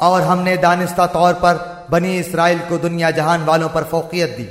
اور ہم نے دانستہ طور پر بنی اسرائیل کو دنیا جہان والوں پر فوقیت دی۔